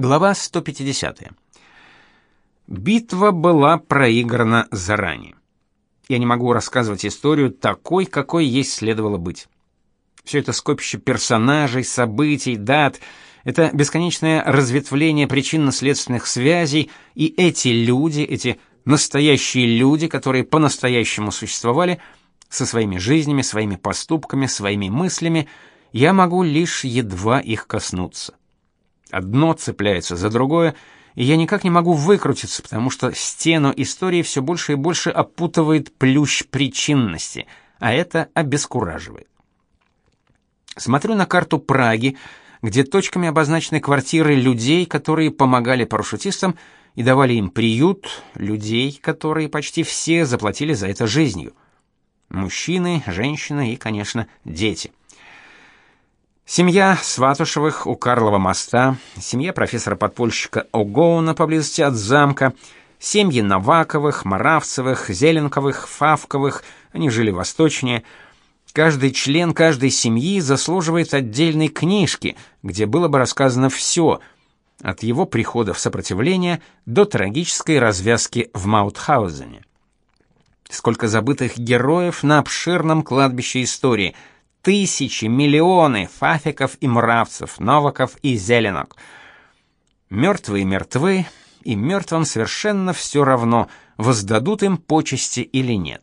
Глава 150. Битва была проиграна заранее. Я не могу рассказывать историю такой, какой ей следовало быть. Все это скопище персонажей, событий, дат, это бесконечное разветвление причинно-следственных связей, и эти люди, эти настоящие люди, которые по-настоящему существовали, со своими жизнями, своими поступками, своими мыслями, я могу лишь едва их коснуться. Одно цепляется за другое, и я никак не могу выкрутиться, потому что стену истории все больше и больше опутывает плющ причинности, а это обескураживает. Смотрю на карту Праги, где точками обозначены квартиры людей, которые помогали парашютистам и давали им приют, людей, которые почти все заплатили за это жизнью. Мужчины, женщины и, конечно, дети. Семья Сватушевых у Карлова моста, семья профессора-подпольщика Огоуна поблизости от замка, семьи Новаковых, Маравцевых, Зеленковых, Фавковых, они жили восточнее. Каждый член каждой семьи заслуживает отдельной книжки, где было бы рассказано все, от его прихода в сопротивление до трагической развязки в Маутхаузене. Сколько забытых героев на обширном кладбище истории – тысячи, миллионы фафиков и муравцев, новаков и зеленок. Мертвые мертвы, и мертвым совершенно все равно, воздадут им почести или нет.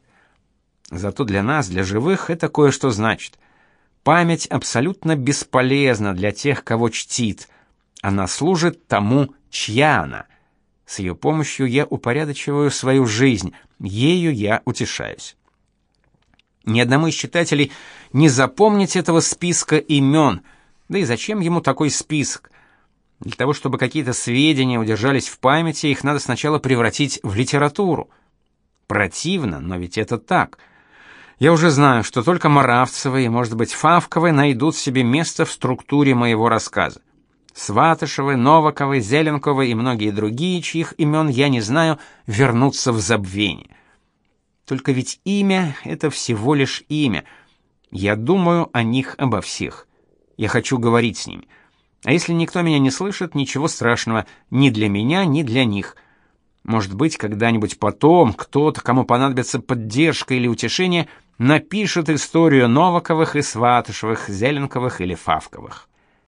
Зато для нас, для живых, это кое-что значит. Память абсолютно бесполезна для тех, кого чтит. Она служит тому, чья она. С ее помощью я упорядочиваю свою жизнь, ею я утешаюсь. Ни одному из читателей не запомнить этого списка имен. Да и зачем ему такой список? Для того, чтобы какие-то сведения удержались в памяти, их надо сначала превратить в литературу. Противно, но ведь это так. Я уже знаю, что только Маравцевы и, может быть, Фавковы найдут себе место в структуре моего рассказа. Сватышевы, Новаковы, Зеленковы и многие другие, чьих имен я не знаю, вернутся в забвение. Только ведь имя это всего лишь имя. Я думаю о них обо всех. Я хочу говорить с ними. А если никто меня не слышит, ничего страшного ни для меня, ни для них. Может быть, когда-нибудь потом кто-то, кому понадобится поддержка или утешение, напишет историю Новаковых и Сватышевых, Зеленковых или Фавковых.